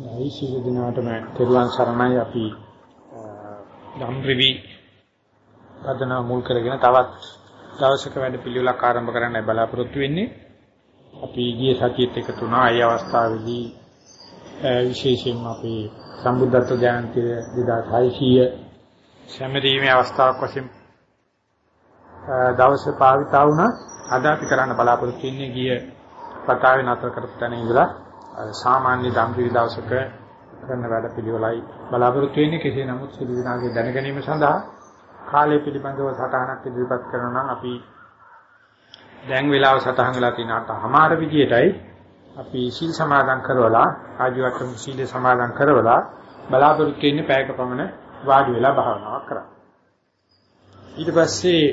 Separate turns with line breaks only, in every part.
නයි සියලු දිනාටම තෙරුවන් සරණයි අපි ධම්රිවි පදන මුල් කරගෙන තවත් දවසක වැඩ පිළිවෙලක් ආරම්භ කරන්න බලාපොරොත්තු වෙන්නේ. අපි ගිය සතියේත් එකතු වුණා. ඒ අවස්ථාවේදී විශේෂයෙන්ම අපි සම්බුද්ධත්ව ජයන්ති 2600 සැමරීමේ අවස්ථාවක් වශයෙන් දවස පාවිතා වුණා. අද අපි කරන්න බලාපොරොත්තු වෙන්නේ ගිය කතාවේ නතර කරපු තැන ඉඳලා සාමාන්‍ය ධම්පිරි දවසක කරන වැඩ පිළිවෙලයි බලාපොරොත්තු වෙන්නේ කෙසේ නමුත් සිදු දිනාගේ දැන ගැනීම සඳහා කාලය පිළිබඳව සටහනක් ඉදිරිපත් කරනවා නම් අපි දැන් වෙලාව සටහන් වෙලා තියෙන අටමාර විදියටයි අපි සීල් සමාදන් කරවලා ආජීවකම් සීල සමාදන් කරවලා බලාපොරොත්තු වෙන්නේ පැයක පමණ වාඩි වෙලා භාවනාවක් කරා. ඊට පස්සේ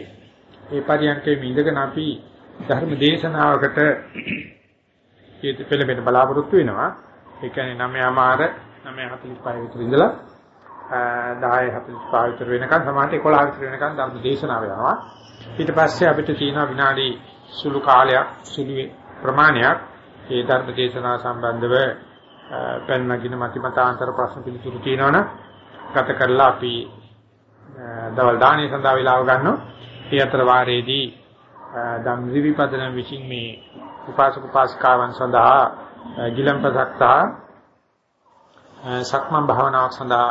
ඒ පරියන්කේ ඉඳගෙන අපි ධර්ම දේශනාවකට කීති පෙළඹෙන බලාපොරොත්තු වෙනවා. ඒ කියන්නේ 9මාර 9:45 විතර ඉඳලා 10:45 විතර වෙනකන් සමාහට 11 විතර වෙනකන් ධර්ම දේශනාව යනවා. ඊට පස්සේ අපිට තියෙනවා විනාඩි සුළු කාලයක් සුළු ප්‍රමාණයක් ඒ ධර්ම දේශනාව සම්බන්ධව පැනනගින මතිමතාන්තර ප්‍රශ්න පිළිතුරු තියෙනවනේ ගත කරලා අපි දවල් දාණය සඳහා වේලාව ගන්නවා. ඒ අතර වාරයේදී ධම් විවිපදන විසින් මේ උපාසක උපාසිකාවන් සඳහා ගිලම්පසක් සහ සක්මන් භාවනාවක් සඳහා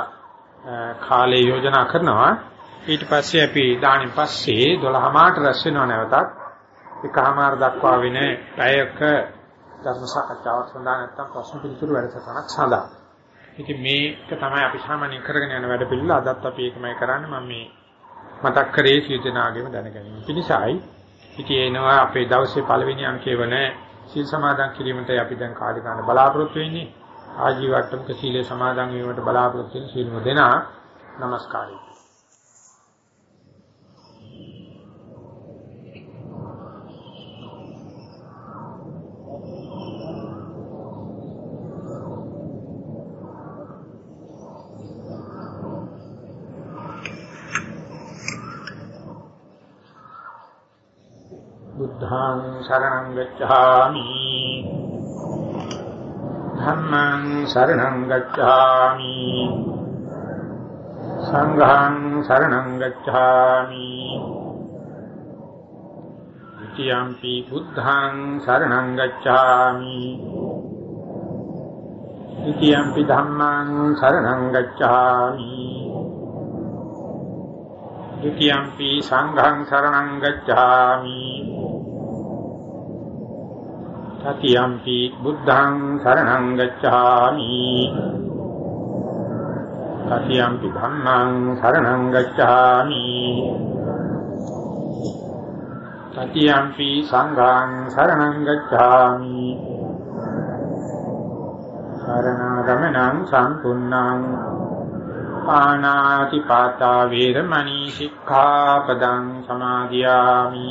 කාලේ යෝජනා කරනවා. ඊට පස්සේ අපි දානින් පස්සේ 12 මාට රැස් වෙනව නැවතත්. එකමාර දක්වා වෙන පැයක ධර්ම සාකච්ඡාවක් සඳහා නැත්තම් ප්‍රශ්න පිළිතුරු වැඩසටහනක් සඳහා. ඉතින් මේක තමයි අපි සාමාන්‍යයෙන් කරගෙන යන වැඩ පිළිවෙල අදත් අපි ඒකමයි කරන්නේ. මම මේ මතක් කරේ සියදෙනාගේම දැනගැනීම පිණිසයි. ඉතින් එනවා අපේ දවසේ පළවෙනි අංකයේ වන සීල් සමාදන් කිරීමට අපි දැන් කාලි ගන්න බලාපොරොත්තු වෙන්නේ. ආජීවට්ටමක සීලේ සමාදන් වීමට බලාපොරොත්තු වෙන සීලම දෙනා নমස්කාරයි. බුද්ධං शरणं गच्छामि। धर्मं शरणं गच्छामि। सङ्घं शरणं गच्छामि। द्वितीयम्पि बुद्धं शरणं गच्छामि। द्वितीयम्पि धम्मं शरणं गच्छामि। द्वितीयम्पि सङ्घं शरणं गच्छामि। සතියම්පි බුද්ධං සරණං ගච්ඡාමි। සතියම්පි ධම්මං සරණං ගච්ඡාමි। සතියම්පි සංඝං සරණං ගච්ඡාමි। සරණාගමනං සම්පුන්නං ආනාතිපාතා වේරමණී සික්ඛාපදං සමාදියාමි।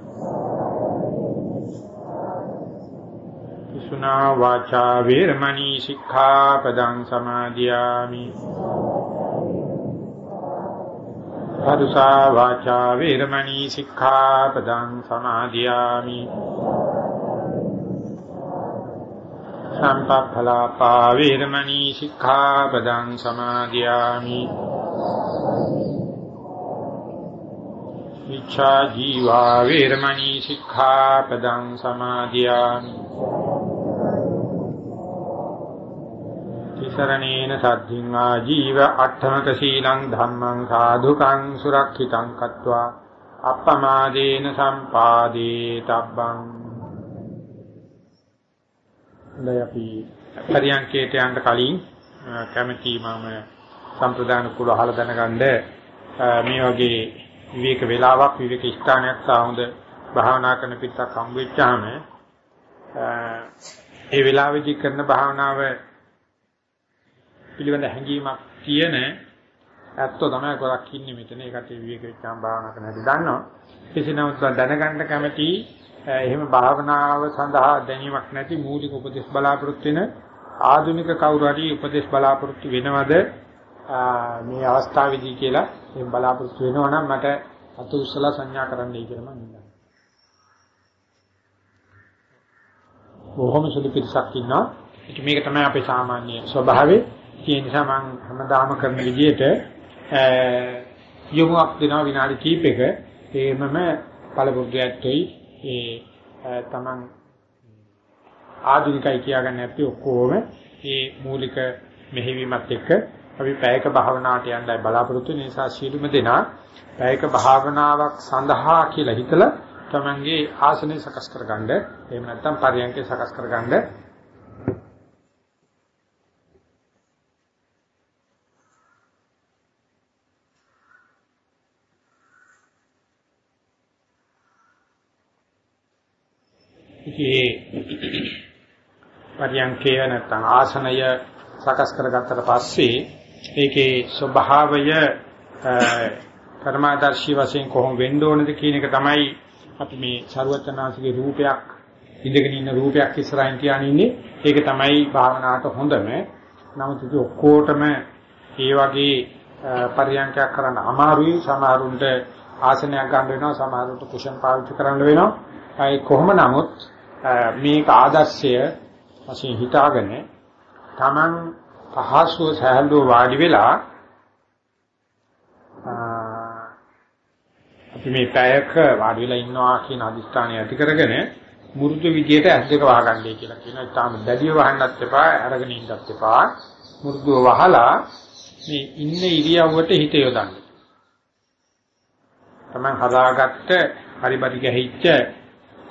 සුනා වාචා වේරමණී සික්ඛාපදං සමාදියාමි. පරුසා වාචා වේරමණී සික්ඛාපදං සමාදියාමි. සම්පප්පලාපා වේරමණී සික්ඛාපදං සමාදියාමි. මිච්ඡා ජීවා වේරමණී සික්ඛාපදං සමාදියාමි. තිසරණේන සද්ධින් ආජීව අට්ඨමක සීලං ධම්මං සාධුකං සුරක්ෂිතං කତ୍වා අප්පමාදේන සම්පාදේ තබ්බං. හොඳයි අපි පරියන්කේට යන්න කලින් කැමැති මම සම්ප්‍රදාන කුල අහලා දැනගන්න මේ වගේ විවේක වේලාවක් විවේක ස්ථානයක් සාහොඳ භාවනා කරන පිටක් හම්බ වෙච්චාම ඒ වෙලාවේදී කරන භාවනාව පිළිවෙල හැඟීමක් තියෙන ඇත්තෝ තමයි ගොඩක් ඉන්නේ මෙතන. ඒකට විවේක විචාම් භාවනා කරන හැටි දන්නවා. කෙසේ නමුත් දැනගන්න කැමති එහෙම භාවනාව සඳහා දැනීමක් නැති මූලික උපදේශ බලාපොරොත්තු වෙන ආධුනික කවුරු හරි උපදේශ බලාපොරොත්තු වෙනවද මේ අවස්ථාවේදී කියලා මේ බලාපොරොත්තු වෙනවා නම් මට අත උස්සලා සංඥා කරන්නයි කියලා මම ඉන්නවා. බොහොම සුළු පිටසක් ඉන්නවා. ඉතින් මේක තමයි අපේ සාමාන්‍ය ස්වභාවය. ඒ නිසා මම හැමදාම කරන විදිහට යොමුක් දෙනවා විනාඩි කිහිපයක ඒමම පළපොඩ්ඩයක්යි ඒ තමන් ආධුනිකයි කියාගන්න නැති ඔක්කොම මේ මූලික මෙහෙවීමත් එක්ක අපි පැයක භාවනාවට යන්නයි බලාපොරොත්තු වෙන නිසා සියලුම දෙනා පැයක භාවනාවක් සඳහා කියලා හිතලා තමන්ගේ ආසනය සකස් කරගන්න. එහෙම නැත්නම් පරියන්කේ සකස් කරගන්න. ඉතින් පරියන්කේ නැත්නම් ආසනය සකස් කරගත්තට පස්සේ ඒකේ ස්වභාවය පරමාදර්ශී වශයෙන් කොහොම වෙන්න ඕනද කියන එක තමයි අපි මේ ਸਰවචනාසිකේ රූපයක් ඉඳගෙන ඉන්න රූපයක් ඉස්සරහින් තියාගෙන ඉන්නේ. ඒක තමයි භාවනාවට හොඳම. නමුත් ඉතින් ඔක්කොටම ඒ වගේ පරියන්කයක් කරන්න අමාරුයි. සමහරුන්ට ආසනයක් ගන්න වෙනවා සමහරුන්ට කුෂන් පාවිච්චි කරන්න වෙනවා. ඒ කොහොම නමුත් මේක ආදර්ශය වශයෙන් හිතාගෙන Taman පහසුව සහැල්ලුව වාඩි වෙලා අපි මේ පැයක වාඩි වෙලා ඉන්නවා කියන අදිස්ථානය ඇති කරගෙන මුරුදු විදියට ඇස් දෙක වහගන්නයි කියලා කියනවා. ඊටාම දැඩිව වහන්නත් එපා, අරගෙන ඉන්නත් එපා. මුරුදුව වහලා මේ ඉන්න ඉරියව්වට හිත යොදන්න. Taman හදාගත්ත හරි පරි ගැහිච්ච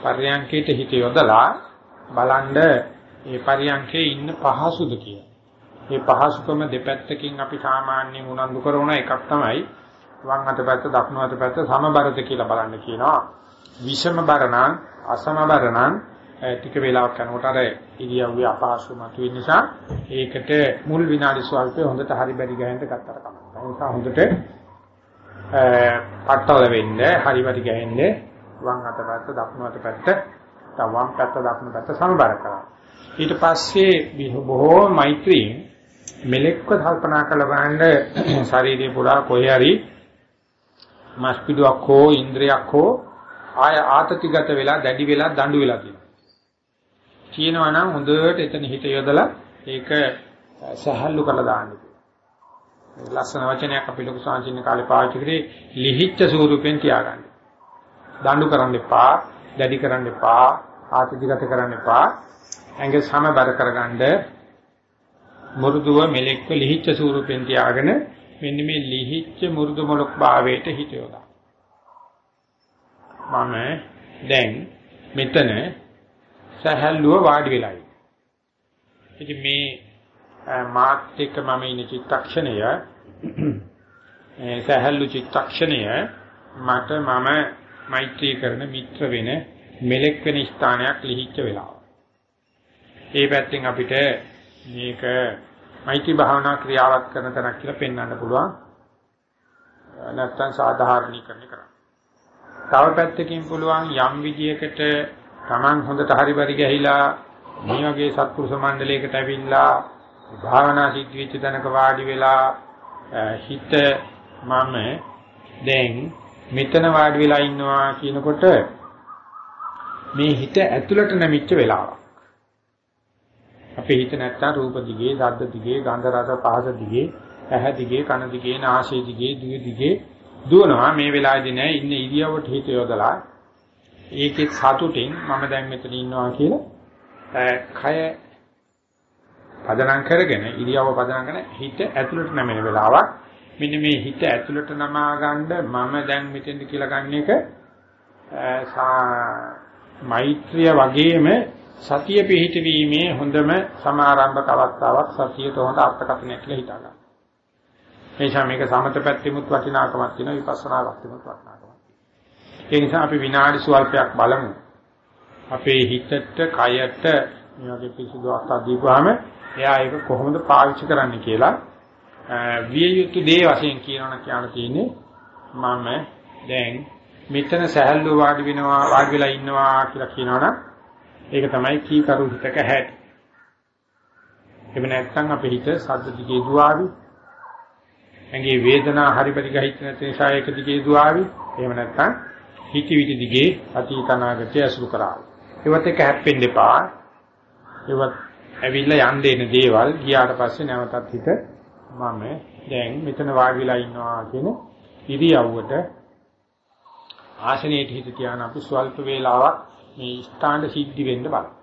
පර්යංකේට හිත යොදලා බලන්න මේ පර්යංකේ ඉන්න පහසුද කියලා. මේ පහසුකම දෙපැත්තකින් අපි සාමාන්‍යයෙන් උනන්දු කරන එකක් තමයි වම් අත පැත්ත දකුණු අත පැත්ත සමබරද කියලා බලන්න කියනවා. විෂම බරණං අසම බරණං ටික වේලාවක් යනකොට අර ඉරියව්වේ අපහසු මතුවෙන නිසා ඒකට මුල් විනාඩි ස්වල්පේ හොඳට හරි බැරි ගහන්න ගත්තට කමක් නැහැ. ඒ නිසා හොඳට පට්ටල වෙන්න හරි බැරි ගහන්න වම් අත පැත්ත දකුණු අත පැත්ත වම් පැත්ත දකුණු පැත්ත සමබර කරනවා. ඊට පස්සේ බොහෝ මෛත්‍රියෙන් මෙලෙක්ව කල්පනා කළ බලන්න ශරීරේ පුරා කොහේ හරි මස්පිඩුවක් හෝ ඉන්ද්‍රියක් හෝ ආය ආතතිගත වෙලා දැඩි වෙලා දඬු වෙලා තියෙනවා. කියනවා නම් හොඳට එතන හිත යොදලා ඒක සහල්ලු කරලා දාන්න. ලස්සන වචනයක් අපි ලොකු සංචින්න කාලේ පාවිච්චි කරේ ලිහිච්ඡ ස්වරූපෙන් තියාගන්න. දඬු කරන්න එපා, දැඩි කරන්න එපා, ආතතිගත කරන්න එපා. ඇඟ සමබර කරගන්න මුරුදුව මෙලෙක්ව ලිහිච්ඡ ස්වරූපෙන් තියාගෙන මෙන්න මේ ලිහිච්ඡ මුරුදු මොලක් භාවයට හිත යොදා. මම දැන් මෙතන සහැල්ලුව වාඩි වෙලා ඉතින් මේ මාත් එක්ක මම ඉන්න චිත්තක්ෂණය සහැල්ලු චිත්තක්ෂණය මට මම මෛත්‍රී කරන මිත්‍ර වෙන මෙලෙක් වෙන ස්ථානයක් ලිහිච්ච වෙලාව. ඒ පැත්තෙන් අපිට මේක මෛත්‍රී භාවනා ක්‍රියාවක් කරන තැනක් කියලා පෙන්වන්න පුළුවන්. නැත්තම් සාධාරණීකරණය කරන්න. තව පැත්තකින් පුළුවන් යම් විදියකට Taman හොඳට හරි පරි ගහිලා මේ වගේ සත්පුරුෂ මණ්ඩලයකට ඇවිල්ලා භාවනා සිද්ධ වෙච්ච තැනක වාඩි වෙලා හිත මම දැන් මෙතන වාඩි වෙලා ඉන්නවා කියනකොට මේ හිත ඇතුළට නැමිච්ච වෙලාවක්. අපේ හිත නැත්තම් රූප දිගේ, ශබ්ද දිගේ, ගන්ධ රස පහස දිගේ, ඇහැ දිගේ, කන දිගේ, නාසය දිගේ, දිව දිගේ දුවනවා මේ වෙලාවේදී නෑ ඉන්න ඉරියව්වට හිත යොදලා ඒකෙත් සතුටින් මම දැන් මෙතන ඉන්නවා කියලා කය පදනම් කරගෙන ඉරියව්ව පදනම් කරගෙන හිත ඇතුළට නැමෙන වෙලාවක් මෙන්න මේ හිත ඇතුළට නමා ගන්න මම දැන් මෙතෙන්ද කියලා ගන්න එක මෛත්‍රිය වගේම සතිය පිහිටවීමේ හොඳම සමාරම්භක අවස්ථාවක් සතියට හොඳ අර්ථකථනයක් කියලා හිතා ගන්න. එනිසා මේක සමත පැත්තෙමුත් වටිනාකමක් තියෙනවා විපස්සනා පැත්තෙමුත් වටිනාකමක් තියෙනවා. ඒ නිසා අපි විනාඩි සුවල්පයක් බලමු. අපේ හිතට, කයට මේ වගේ පිසුදු අවස්ථා දීපුවාම එයා ඒක කොහොමද පාවිච්චි කරන්න කියලා විය යුතු දේ වශයෙන් කියනවා කියන තියෙන්නේ මම දැන් මෙතන සහැල්ලුව වාඩි වෙනවා වාඩි වෙලා ඉන්නවා කියලා කියනවනම් ඒක තමයි කීකරු හිතක හැටි. එහෙම නැත්නම් අපේ හිත සද්ද දිගේ දුවාවි. ඇඟේ වේදනා හරිපරි ගහිත නැති නිසා ඒක දිගේ දුවාවි. එහෙම නැත්නම් හිතවිලි දිගේ අතීත අනාගතය අසුරු කරාවි. ඒවත් එක හැප්පෙන්න එපා. ඒවත් ඇවිල්ලා යන්න දෙන දේවල් ගියාට පස්සේ නැවතත් හිත මම දැන් මෙතන වාඩි වෙලා ඉන්නවා කියන ඉරියව්වට ආසනයේ හිත තියාන අපි ස්වල්ප වේලාවක් මේ ස්ථාන සිද්ධි වෙන්න බලන්න.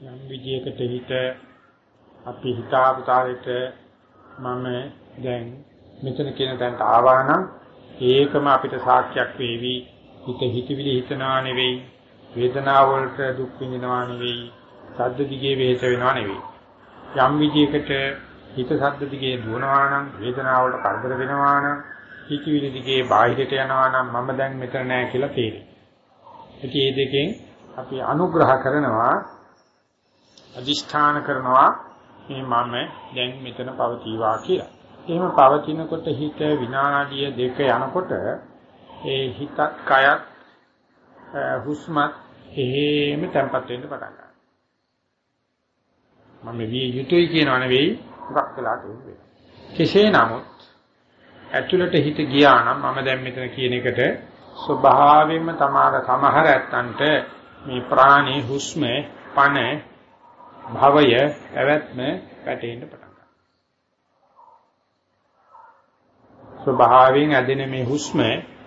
යම් විදියකට හිත අපි හිතාපු තාලෙට මම දැන් මෙතන කියන තැනට ආවා නම් ඒකම අපිට සාක්ෂියක් වේවි. හිත හිතවිලි හිතනවා නෙවෙයි. වේදනාව වලට දුක් විඳිනවා නෙවෙයි. සද්ද දිගේ වේච වෙනවා නෙවෙයි. යම් විදියකට හිත සද්ද දිගේ දුවනවා නම් වේදනාව වලට කරදර වෙනවා නම් හිතවිලි දිගේ බාහිරට යනවා නම් මම දැන් මෙතන නෑ කියලා තේරෙයි. ඉතින් මේ දෙකෙන් අපි අනුග්‍රහ කරනවා අදිෂ්ඨාන කරනවා මේ මම දැන් මෙතන පවතිවා කියලා. එහෙම පවතිනකොට හිත විනාඩිය දෙක යනකොට ඒ හිතත් කයත් හුස්මත් එහෙම තැම්පත් වෙන්න පටන් ගන්නවා. මම විය යුතුයි කියනව නෙවෙයි මොකක් වෙලාට වෙන්නේ. කෙසේ නමුත් ඇතුළට හිත ගියා නම් මම දැන් මෙතන කියන එකට ස්වභාවයෙන්ම තමාර සමහර ඇත්තන්ට මේ ප්‍රාණී හුස්ම පණ භවය පැවැත්ම වැටෙන්න පටන් ගන්නවා. ස්වභාවයෙන් ඇදෙන මේ හුස්ම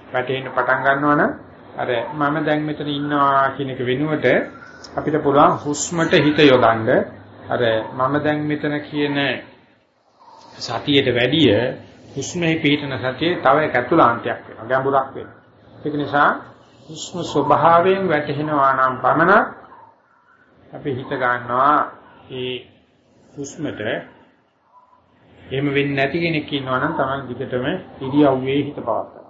වැටෙන්න පටන් ගන්නවනම් අර මම දැන් මෙතන ඉන්නවා කියන එක වෙනුවට අපිට පුළුවන් හුස්මට හිත යොදන්න අර මම දැන් මෙතන කියන සතියට වැඩිය හුස්මේ පිහිටන සතියේ තව එක ඇතුළාන්තයක් වෙනවා ගැඹුරක් වෙනවා. ඒක නිසා හුස්ම ස්වභාවයෙන් වැටෙනවා නම් පමණක් අපි හිත ගන්නවා ඒ හුස්මට එහෙම වෙන්නේ නැති කෙනෙක් ඉන්නවා නම් තමයි දිගටම ඉරියව්වේ හිත පවත්වා.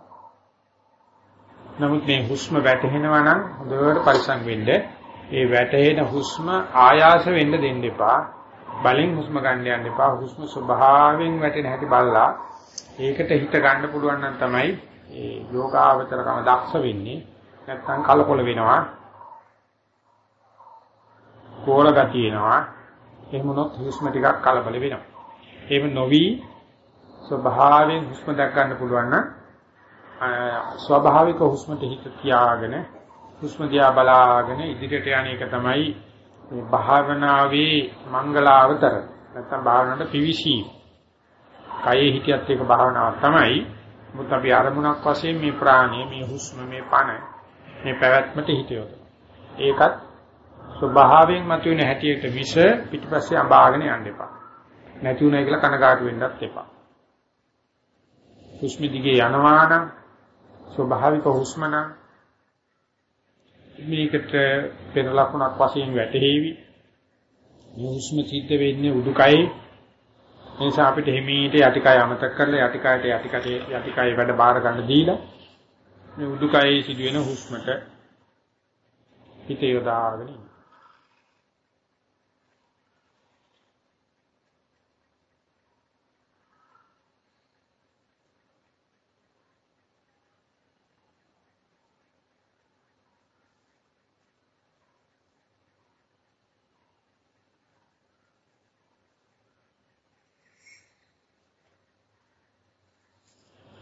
නමුත් මේ හුස්ම වැටෙනවා නම් හොඳට පරිසම් වෙන්න ඒ වැටෙන හුස්ම ආයාස වෙන්න දෙන්න එපා. බලෙන් හුස්ම ගන්න යන්න එපා. හුස්ම ස්වභාවයෙන් වැටෙන හැටි බලලා ඒකට හිත ගන්න පුළුවන් නම් තමයි ඒ යෝගාවචරකම දක්ෂ වෙන්නේ. නැත්තම් කලකොල වෙනවා. කෝල ගතියනවා. එහෙම වුණොත් හුස්ම ටිකක් කලබල වෙනවා. එහෙම නොවි ස්වභාවයෙන් හුස්ම දැක් ගන්න පුළුවන් නම් ස්වභාවික හුස්මට හිත තියාගෙන හුස්ම දිහා බලාගෙන ඉදිරියට යන එක තමයි මේ භාවනාවේ මංගලාවතර නැත්නම් භාවනාවට පිවිසීම. කයේ හිතියත් එක භාවනාවක් තමයි. මුත් අපි අරමුණක් වශයෙන් මේ ප්‍රාණය, මේ හුස්ම, මේ පණ, මේ පැවැත්මට හිත යොදනවා. ඒකත් ස්වභාවයෙන් මතුවෙන හැටියට විස පිටිපස්සේ අඹාගෙන යන්න එපා. නැති උනායි කියලා කනගාටු වෙන්නත් එපා. හුස්ම දිගේ යනවා නම් ස්වභාවික හුස්ම නම් මේකට පෙර ලකුණක් වශයෙන් වැටහෙවි. මේ හුස්ම සිද්ධ වෙන්නේ උඩුකයේ. ඒ නිසා අපිට හිමීට යටිකය අමතක කරලා යටිකයට යටිකට යටිකය වැඩ බාර ගන්න දීලා මේ උඩුකයේ සිදුවෙන හුස්මට හිත යොදාගෙන ඉන්න.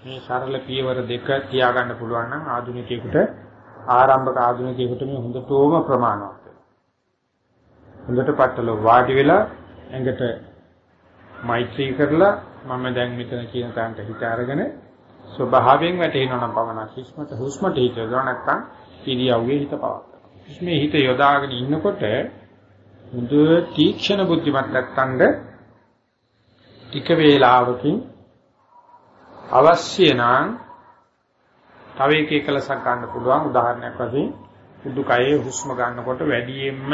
මේ සරල පියවර දෙක තියාගන්න පුළුවන් නම් ආධුනිකයෙකුට ආරම්භක ආධුනිකයෙකුට මේ හොඳටම ප්‍රමාණවත් හොඳට පట్టල වාඩි වෙලා ඇඟට මෛත්‍රී කරලා මම දැන් මෙතන කියන තැනට හිත අරගෙන ස්වභාවයෙන් වැටෙනවා නම් පමණක් හිස්මට හුස්මට හිත යොදා නැත්නම් ඉරියව්වේ හිත පවත්වා. මේ හිත යොදාගෙන ඉන්නකොට මුද තීක්ෂණ බුද්ධිමත් නැත්තඳ ටික වේලාවකින් අවශ්‍ය නම් තව එක එකලසක් ගන්න පුළුවන් උදාහරණයක් වශයෙන් උඩුකයේ හුස්ම ගන්නකොට වැඩියෙන්ම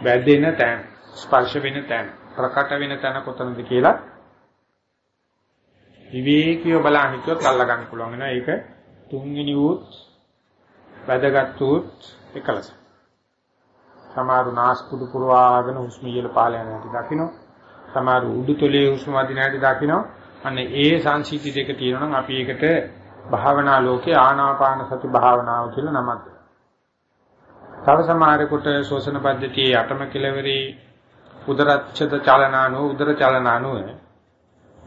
වැදෙන තැන ස්පර්ශ වෙන තැන ප්‍රකට වෙන තැන කොතනද කියලා විවේකීව බලන් හිටියොත් අල්ලා ගන්න පුළුවන් වෙනවා. ඒක තුන්වෙනි උත් වැදගත් උත් එකලස සමහරු නාස්පුඩු පුරවාගෙන හුස්ම ඉහළ පහළ යන හැටි දකින්න සමහරු උඩුතොලේ හුස්ම වදින හැටි දකින්න අන්න ඒ සංසිද්ධි දෙක තියෙනවා නම් අපි ඒකට භාවනා ලෝකේ ආනාපාන සති භාවනාව කියලා නමක් තව සමහරෙකුට ශෝෂණ පද්ධතියේ යටම කෙලවරේ උදරච්ඡද චලනානෝ උදර චලනානෝ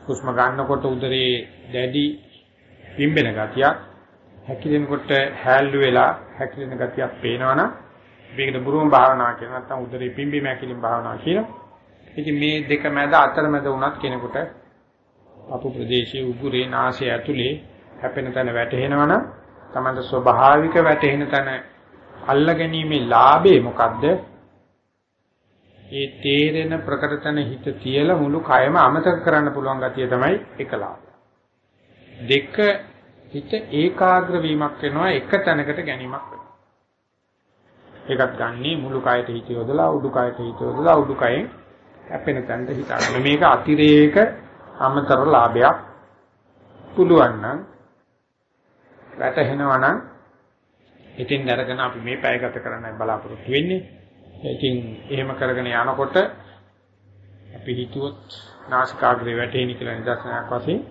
හුස්ම ගන්නකොට උදරේ දැඩි පිම්බෙන ගතියක් හැකිලෙනකොට හැල්ලු වෙලා හැකිලෙන ගතියක් පේනවනම් මේකට බුරුම භාවනා කියන නැත්නම් උදරේ පිම්බීම හැකිලින් භාවනා කියන. ඉතින් මේ දෙක මැද අතරමැද වුණත් කෙනෙකුට අපු ප්‍රදේශයේ උගුරේ නාසය ඇතුලේ හැපෙන තැන වැටෙනවනම් තමයි ස්වභාවික වැටෙන තැන අල්ලගැනීමේ ලාභේ මොකද්ද? ඒ තේරෙන ප්‍රකටතන හිත තියලා මුළු කයම අමතක කරන්න පුළුවන් ගතිය තමයි එක ලාභය. දෙක හිත ඒකාග්‍ර වීමක් වෙනවා එක තැනකට ගැනීමක් වෙනවා. ඒකත් ගන්නේ මුළු කයට හිත යොදලා උඩු කයට හිත යොදලා උඩු කයෙන් හැපෙන තැනට හිත ගන්න. මේක අතිරේක අමතර ලාභයක්. පුළුවන් නම් වැටහෙනවා නම් ඉතින් අරගෙන අපි මේ පැය ගත කරන්නයි බලාපොරොත්තු වෙන්නේ. ඉතින් එහෙම කරගෙන යනකොට අපි හිතුවොත් නාසිකාග්‍රේ වැටෙන කියලා නිදර්ශනයක් වශයෙන්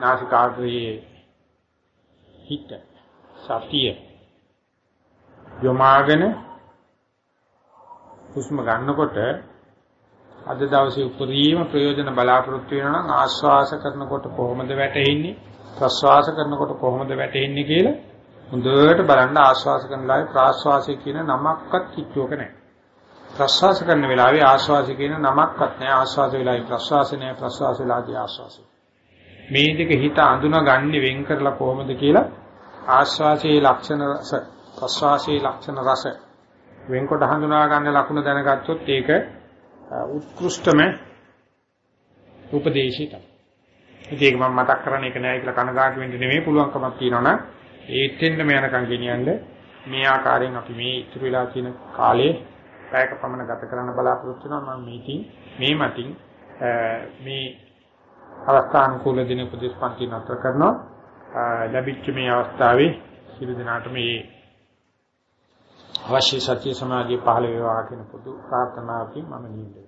නාසිකාග්‍රයේ හිත සතිය යොමාගෙන හුස්ම ගන්නකොට අද දවසේ උපරිම ප්‍රයෝජන බලාපොරොත්තු වෙනවා නම් ආශ්වාස කරනකොට කොහොමද වැටෙන්නේ ප්‍රශ්වාස කරනකොට කොහොමද වැටෙන්නේ කියලා හොඳට බලන්න ආශ්වාස කරන ලාවේ ප්‍රාශ්වාසය කියන නමක්වත් කිච්චුවක නැහැ. ප්‍රශ්වාස කරන වෙලාවේ ආශ්වාසය කියන නමක්වත් නැහැ. ආශ්වාස වෙලාවේ ප්‍රශ්වාසය නැහැ. ප්‍රශ්වාස වෙලාවේ ආශ්වාසය. මේ දෙක හිත අඳුනගන්නේ වෙන් කරලා කොහොමද කියලා ආශ්වාසයේ ලක්ෂණ රස ප්‍රශ්වාසයේ ලක්ෂණ රස වෙන්කොට හඳුනා ගන්න ලකුණ දැනගත්තොත් ඒක උත්කෘෂ්ඨම උපදේශිත. ඒක මම මතක් කරන්නේ ඒක නෑ කියලා කනගාටු වෙන්න නෙමෙයි පුළුවන්කමක් තියෙනවනම් ඒත්ෙන්නම යනකම් ගෙනියන්න. මේ ආකාරයෙන් අපි මේ ඉතුරු වෙලා තියෙන කාලේ පැයක පමණ ගත කරන්න බලාපොරොත්තු වෙනවා. මම මේකින් මේ මතින් මේ අවස්ථානුකූල දින උපදේශපන්ති නතර කරනවා. ලැබිච්ච මේ අවස්ථාවේ සියලු දෙනාට මේ අවශ්‍ය සත්‍ය සමාධිය පහළ වේවා කියන පොදු ප්‍රාර්ථනාවකින් මම නියුද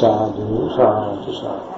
සාදු සාදු සාදු